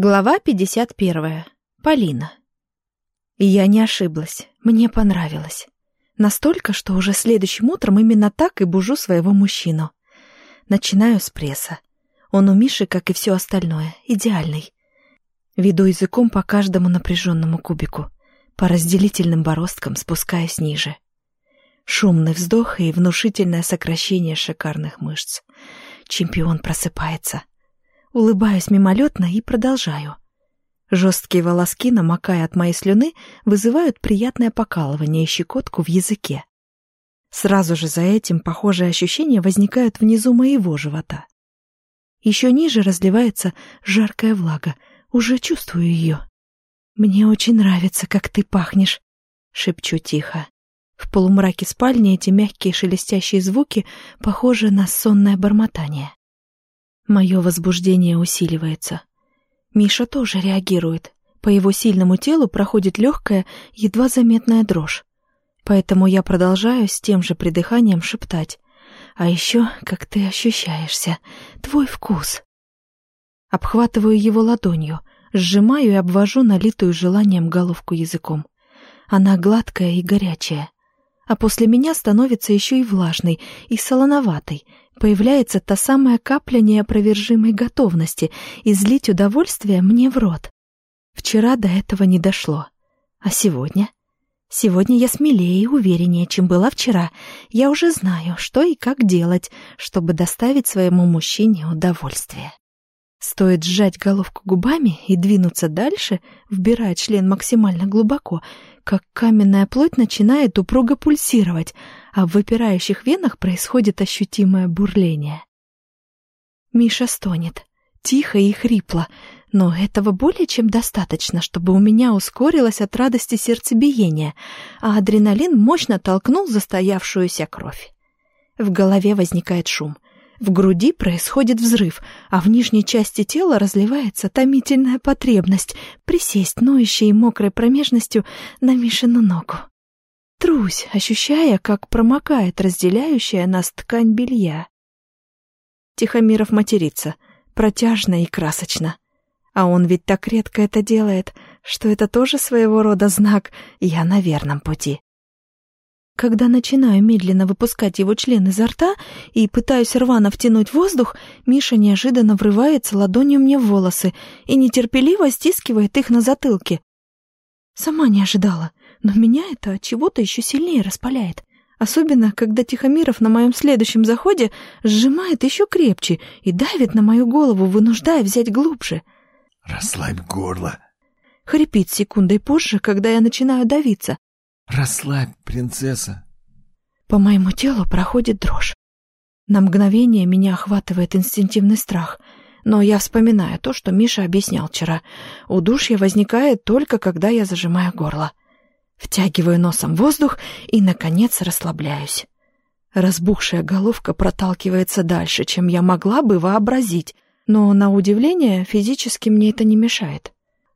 Глава 51. Полина. Я не ошиблась. Мне понравилось. Настолько, что уже следующим утром именно так и бужу своего мужчину. Начинаю с пресса. Он у Миши, как и все остальное, идеальный. Веду языком по каждому напряженному кубику, по разделительным бороздкам спускаясь ниже. Шумный вздох и внушительное сокращение шикарных мышц. Чемпион просыпается. Улыбаюсь мимолетно и продолжаю. Жесткие волоски, намокая от моей слюны, вызывают приятное покалывание и щекотку в языке. Сразу же за этим похожие ощущения возникают внизу моего живота. Еще ниже разливается жаркая влага, уже чувствую ее. «Мне очень нравится, как ты пахнешь», — шепчу тихо. В полумраке спальни эти мягкие шелестящие звуки похожи на сонное бормотание. Мое возбуждение усиливается. Миша тоже реагирует. По его сильному телу проходит легкая, едва заметная дрожь. Поэтому я продолжаю с тем же придыханием шептать. А еще, как ты ощущаешься, твой вкус. Обхватываю его ладонью, сжимаю и обвожу налитую желанием головку языком. Она гладкая и горячая. А после меня становится еще и влажной, и солоноватой, появляется та самая капля неопровержимой готовности излить удовольствие мне в рот. Вчера до этого не дошло. А сегодня? Сегодня я смелее и увереннее, чем была вчера. Я уже знаю, что и как делать, чтобы доставить своему мужчине удовольствие. Стоит сжать головку губами и двинуться дальше, вбирая член максимально глубоко, как каменная плоть начинает упруго пульсировать, а в выпирающих венах происходит ощутимое бурление. Миша стонет, тихо и хрипло, но этого более чем достаточно, чтобы у меня ускорилось от радости сердцебиение, а адреналин мощно толкнул застоявшуюся кровь. В голове возникает шум — в груди происходит взрыв, а в нижней части тела разливается томительная потребность присесть ноющей и мокрой промежностью на Мишину ногу. Трусь, ощущая, как промокает разделяющая нас ткань белья. Тихомиров матерится, протяжно и красочно. А он ведь так редко это делает, что это тоже своего рода знак «я на верном пути». Когда начинаю медленно выпускать его член изо рта и пытаюсь рвано втянуть воздух, Миша неожиданно врывается ладонью мне в волосы и нетерпеливо стискивает их на затылке. Сама не ожидала, но меня это чего-то еще сильнее распаляет. Особенно, когда Тихомиров на моем следующем заходе сжимает еще крепче и давит на мою голову, вынуждая взять глубже. «Расслабь горло!» Хрипит секундой позже, когда я начинаю давиться. «Расслабь, принцесса!» По моему телу проходит дрожь. На мгновение меня охватывает инстинктивный страх, но я вспоминаю то, что Миша объяснял вчера. Удушье возникает только, когда я зажимаю горло. Втягиваю носом воздух и, наконец, расслабляюсь. Разбухшая головка проталкивается дальше, чем я могла бы вообразить, но, на удивление, физически мне это не мешает.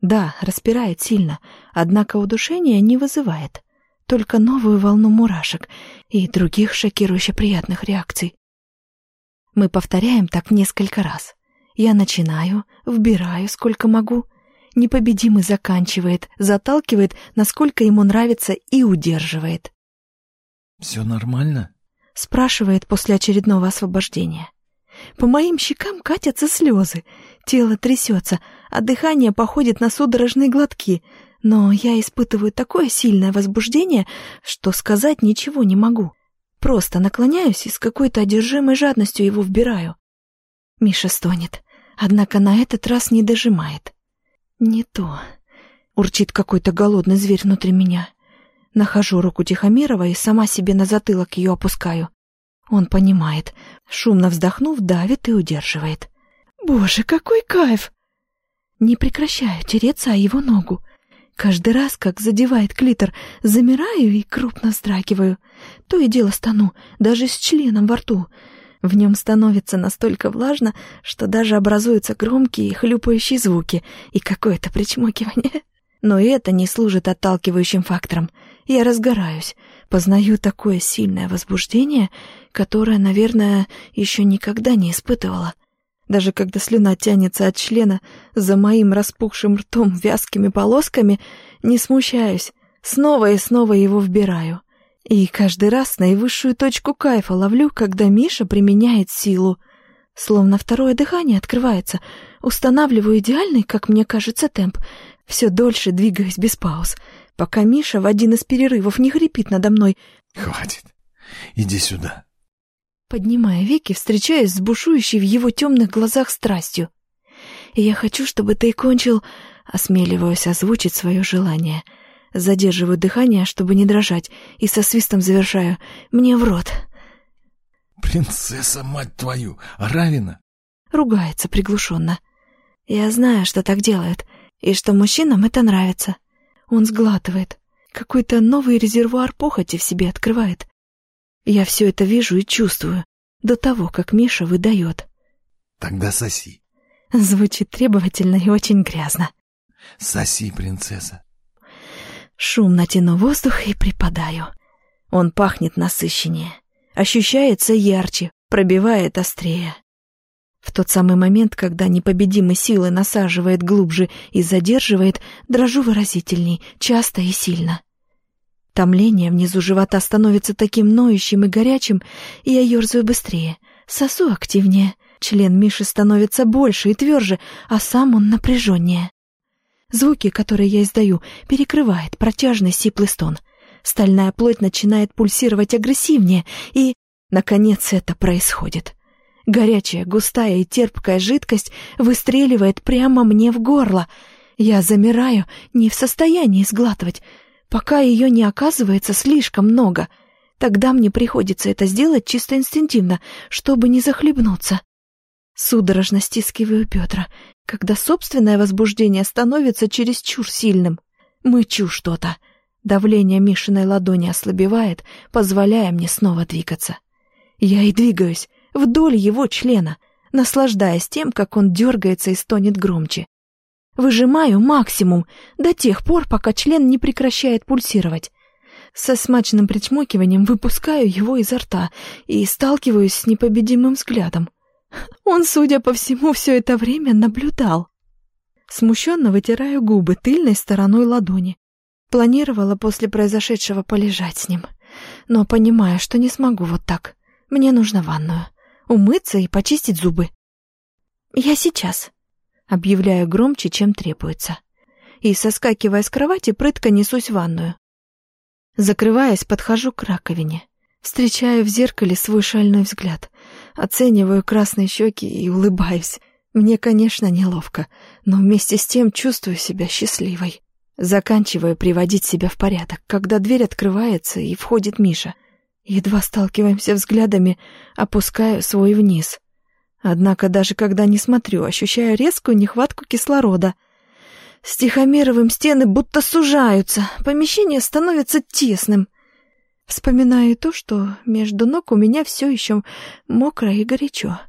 Да, распирает сильно, однако удушение не вызывает только новую волну мурашек и других шокирующе приятных реакций. Мы повторяем так несколько раз. Я начинаю, вбираю сколько могу. Непобедимый заканчивает, заталкивает, насколько ему нравится и удерживает. «Все нормально?» — спрашивает после очередного освобождения. По моим щекам катятся слезы, тело трясется, а дыхание походит на судорожные глотки — но я испытываю такое сильное возбуждение, что сказать ничего не могу. Просто наклоняюсь и с какой-то одержимой жадностью его вбираю. Миша стонет, однако на этот раз не дожимает. Не то. Урчит какой-то голодный зверь внутри меня. Нахожу руку Тихомирова и сама себе на затылок ее опускаю. Он понимает. Шумно вздохнув, давит и удерживает. Боже, какой кайф! Не прекращаю тереться о его ногу. Каждый раз, как задевает клитор, замираю и крупно вздрагиваю. То и дело стану, даже с членом во рту. В нем становится настолько влажно, что даже образуются громкие хлюпающие звуки и какое-то причмокивание. Но и это не служит отталкивающим фактором. Я разгораюсь, познаю такое сильное возбуждение, которое, наверное, еще никогда не испытывала. Даже когда слюна тянется от члена за моим распухшим ртом вязкими полосками, не смущаюсь, снова и снова его вбираю. И каждый раз наивысшую точку кайфа ловлю, когда Миша применяет силу. Словно второе дыхание открывается, устанавливаю идеальный, как мне кажется, темп, все дольше двигаясь без пауз, пока Миша в один из перерывов не хрипит надо мной. «Хватит, иди сюда». Поднимая веки, встречаясь с бушующей в его темных глазах страстью. Я хочу, чтобы ты кончил, осмеливаюсь озвучить свое желание — Задерживаю дыхание, чтобы не дрожать, и со свистом завершаю. Мне в рот. «Принцесса, мать твою! Равина!» Ругается приглушенно. Я знаю, что так делают, и что мужчинам это нравится. Он сглатывает. Какой-то новый резервуар похоти в себе открывает. Я все это вижу и чувствую, до того, как Миша выдает. «Тогда соси». Звучит требовательно и очень грязно. «Соси, принцесса». Шумно тяну воздух и припадаю. Он пахнет насыщеннее, ощущается ярче, пробивает острее. В тот самый момент, когда непобедимой силы насаживает глубже и задерживает, дрожу выразительней, часто и сильно. Томление внизу живота становится таким ноющим и горячим, и я ерзаю быстрее, сосу активнее. Член Миши становится больше и тверже, а сам он напряженнее. Звуки, которые я издаю, перекрывает протяжный сиплый стон. Стальная плоть начинает пульсировать агрессивнее, и, наконец, это происходит. Горячая, густая и терпкая жидкость выстреливает прямо мне в горло. Я замираю, не в состоянии сглатывать, пока ее не оказывается слишком много. Тогда мне приходится это сделать чисто инстинктивно, чтобы не захлебнуться. Судорожно стискиваю Петра, когда собственное возбуждение становится чересчур сильным. Мычу что-то. Давление Мишиной ладони ослабевает, позволяя мне снова двигаться. Я и двигаюсь вдоль его члена, наслаждаясь тем, как он дергается и стонет громче. Выжимаю максимум до тех пор, пока член не прекращает пульсировать. Со смачным причмокиванием выпускаю его изо рта и сталкиваюсь с непобедимым взглядом. Он, судя по всему, все это время наблюдал. Смущенно вытираю губы тыльной стороной ладони. Планировала после произошедшего полежать с ним. Но понимаю, что не смогу вот так. Мне нужно ванную. Умыться и почистить зубы. «Я сейчас», — объявляю громче, чем требуется. И, соскакивая с кровати, прытко несусь в ванную. Закрываясь, подхожу к раковине. Встречаю в зеркале свой шальной взгляд. Оцениваю красные щеки и улыбаюсь. Мне, конечно, неловко, но вместе с тем чувствую себя счастливой. Заканчиваю приводить себя в порядок, когда дверь открывается и входит Миша. Едва сталкиваемся взглядами, опускаю свой вниз. Однако даже когда не смотрю, ощущаю резкую нехватку кислорода. С Тихомировым стены будто сужаются, помещение становится тесным. Вспоминаю то, что между ног у меня все еще мокро и горячо.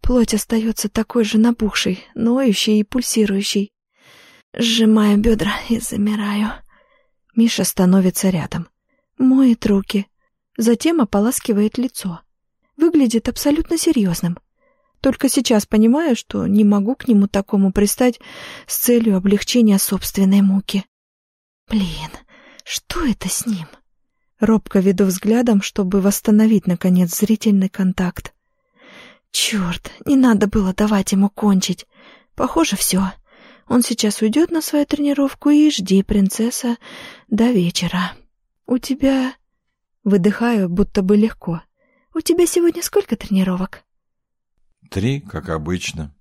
Плоть остается такой же набухшей, ноющей и пульсирующей. Сжимаю бедра и замираю. Миша становится рядом. Моет руки. Затем ополаскивает лицо. Выглядит абсолютно серьезным. Только сейчас понимаю, что не могу к нему такому пристать с целью облегчения собственной муки. Блин, что это с ним? Робко веду взглядом, чтобы восстановить, наконец, зрительный контакт. Черт, не надо было давать ему кончить. Похоже, все. Он сейчас уйдет на свою тренировку и жди, принцесса, до вечера. У тебя... Выдыхаю, будто бы легко. У тебя сегодня сколько тренировок? Три, как обычно.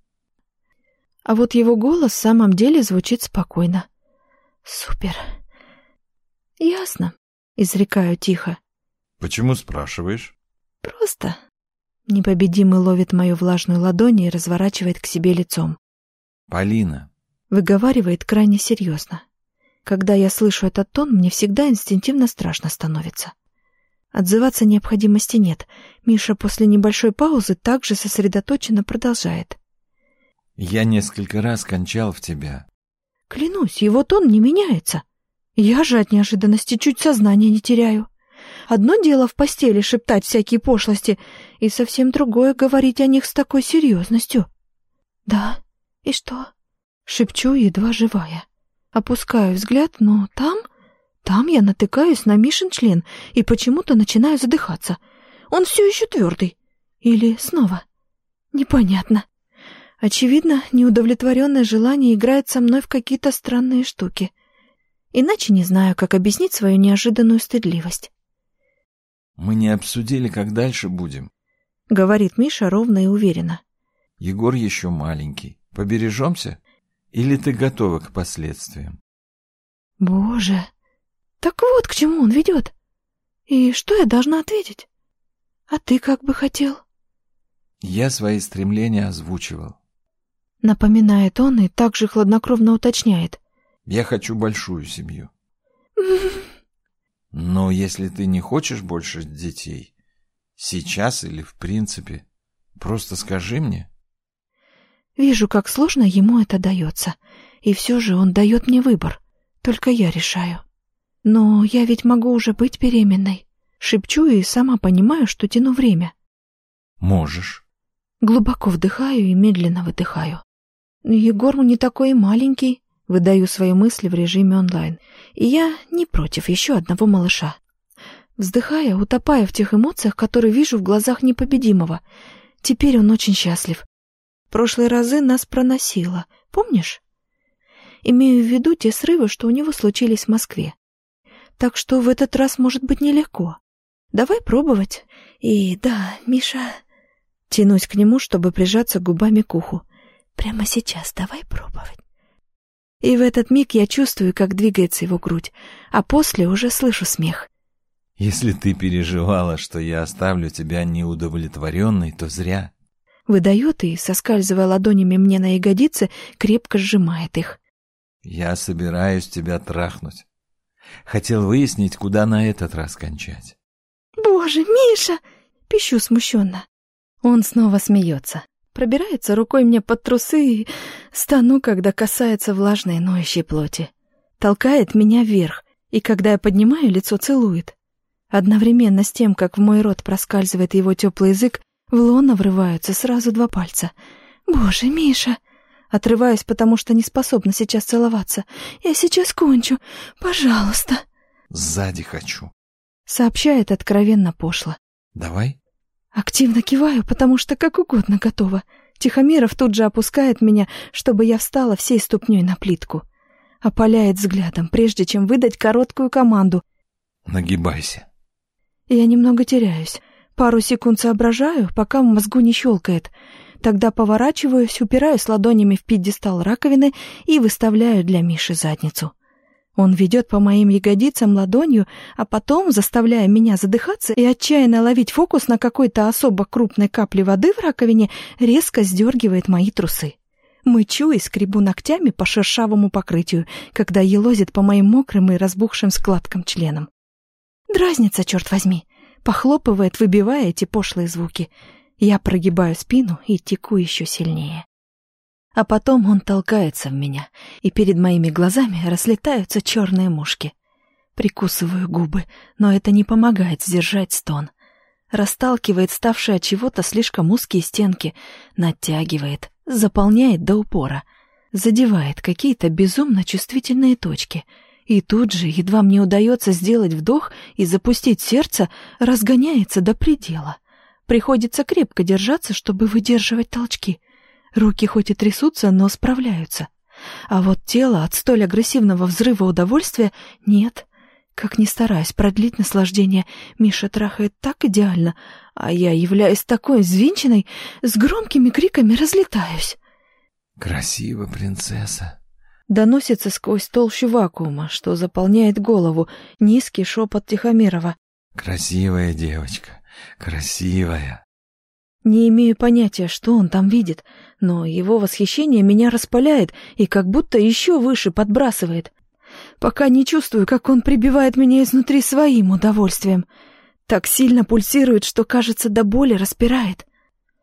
А вот его голос в самом деле звучит спокойно. Супер. Ясно изрекаю тихо. Почему спрашиваешь? Просто. Непобедимый ловит мою влажную ладонь и разворачивает к себе лицом. Полина. Выговаривает крайне серьезно. Когда я слышу этот тон, мне всегда инстинктивно страшно становится. Отзываться необходимости нет. Миша после небольшой паузы также сосредоточенно продолжает. Я несколько раз кончал в тебя. Клянусь, его тон не меняется. Я же от неожиданности чуть сознание не теряю. Одно дело в постели шептать всякие пошлости, и совсем другое говорить о них с такой серьезностью. «Да. И что?» Шепчу, едва живая. Опускаю взгляд, но там... Там я натыкаюсь на Мишин член и почему-то начинаю задыхаться. Он все еще твердый. Или снова? Непонятно. Очевидно, неудовлетворенное желание играет со мной в какие-то странные штуки. Иначе не знаю, как объяснить свою неожиданную стыдливость. «Мы не обсудили, как дальше будем», — говорит Миша ровно и уверенно. «Егор еще маленький. Побережемся? Или ты готова к последствиям?» «Боже! Так вот к чему он ведет. И что я должна ответить? А ты как бы хотел?» «Я свои стремления озвучивал. Напоминает он и также хладнокровно уточняет. Я хочу большую семью. Но если ты не хочешь больше детей, сейчас или в принципе, просто скажи мне. Вижу, как сложно ему это дается, и все же он дает мне выбор, только я решаю. Но я ведь могу уже быть беременной. Шепчу и сама понимаю, что тяну время. Можешь. Глубоко вдыхаю и медленно выдыхаю. Егор не такой маленький, выдаю свои мысли в режиме онлайн. И я не против еще одного малыша. Вздыхая, утопая в тех эмоциях, которые вижу в глазах непобедимого. Теперь он очень счастлив. Прошлые разы нас проносило, помнишь? Имею в виду те срывы, что у него случились в Москве. Так что в этот раз может быть нелегко. Давай пробовать. И да, Миша... Тянусь к нему, чтобы прижаться губами к уху. Прямо сейчас давай пробовать. И в этот миг я чувствую, как двигается его грудь, а после уже слышу смех. Если ты переживала, что я оставлю тебя неудовлетворенной, то зря. Выдает и, соскальзывая ладонями мне на ягодицы, крепко сжимает их. Я собираюсь тебя трахнуть. Хотел выяснить, куда на этот раз кончать. Боже, Миша! Пищу смущенно. Он снова смеется пробирается рукой мне под трусы и стану, когда касается влажной ноющей плоти. Толкает меня вверх, и когда я поднимаю лицо, целует. Одновременно с тем, как в мой рот проскальзывает его теплый язык, в лоно врываются сразу два пальца. «Боже, Миша!» Отрываюсь, потому что не способна сейчас целоваться. «Я сейчас кончу. Пожалуйста!» «Сзади хочу», — сообщает откровенно пошло. «Давай?» Активно киваю, потому что как угодно готова. Тихомиров тут же опускает меня, чтобы я встала всей ступней на плитку. Опаляет взглядом, прежде чем выдать короткую команду. «Нагибайся». Я немного теряюсь. Пару секунд соображаю, пока в мозгу не щелкает. Тогда поворачиваюсь, упираюсь ладонями в пьедестал раковины и выставляю для Миши задницу. Он ведет по моим ягодицам ладонью, а потом, заставляя меня задыхаться и отчаянно ловить фокус на какой-то особо крупной капле воды в раковине, резко сдергивает мои трусы. Мычу и скребу ногтями по шершавому покрытию, когда елозит по моим мокрым и разбухшим складкам членам. Дразнится, черт возьми, похлопывает, выбивая эти пошлые звуки. Я прогибаю спину и теку еще сильнее. А потом он толкается в меня, и перед моими глазами разлетаются черные мушки. Прикусываю губы, но это не помогает сдержать стон. Расталкивает ставшие от чего-то слишком узкие стенки, натягивает, заполняет до упора, задевает какие-то безумно чувствительные точки. И тут же, едва мне удается сделать вдох и запустить сердце, разгоняется до предела. Приходится крепко держаться, чтобы выдерживать толчки — Руки хоть и трясутся, но справляются. А вот тело от столь агрессивного взрыва удовольствия нет. Как ни стараюсь продлить наслаждение, Миша трахает так идеально, а я, являюсь такой взвинченной, с громкими криками разлетаюсь. «Красиво, принцесса!» Доносится сквозь толщу вакуума, что заполняет голову, низкий шепот Тихомирова. «Красивая девочка, красивая!» Не имею понятия, что он там видит, но его восхищение меня распаляет и как будто еще выше подбрасывает. Пока не чувствую, как он прибивает меня изнутри своим удовольствием. Так сильно пульсирует, что, кажется, до боли распирает.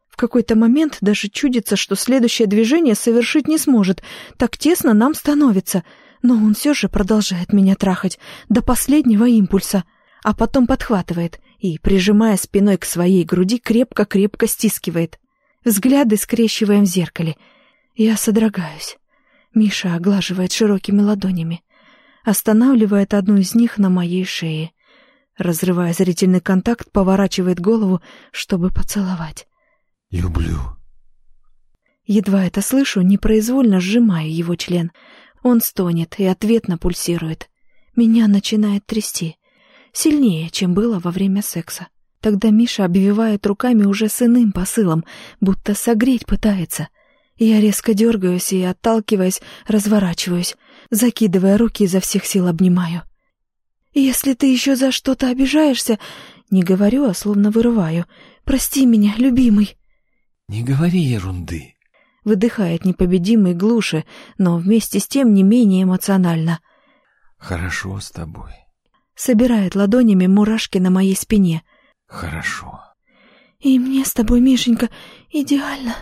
В какой-то момент даже чудится, что следующее движение совершить не сможет, так тесно нам становится, но он все же продолжает меня трахать до последнего импульса, а потом подхватывает — и, прижимая спиной к своей груди, крепко-крепко стискивает. Взгляды скрещиваем в зеркале. Я содрогаюсь. Миша оглаживает широкими ладонями. Останавливает одну из них на моей шее. Разрывая зрительный контакт, поворачивает голову, чтобы поцеловать. «Люблю». Едва это слышу, непроизвольно сжимаю его член. Он стонет и ответно пульсирует. Меня начинает трясти. Сильнее, чем было во время секса. Тогда Миша обвивает руками уже с иным посылом, будто согреть пытается. Я резко дергаюсь и, отталкиваясь, разворачиваюсь, закидывая руки изо всех сил обнимаю. «Если ты еще за что-то обижаешься...» Не говорю, а словно вырываю. «Прости меня, любимый!» «Не говори ерунды!» Выдыхает непобедимый глуше, но вместе с тем не менее эмоционально. «Хорошо с тобой». Собирает ладонями мурашки на моей спине. «Хорошо». «И мне с тобой, Мишенька, идеально!»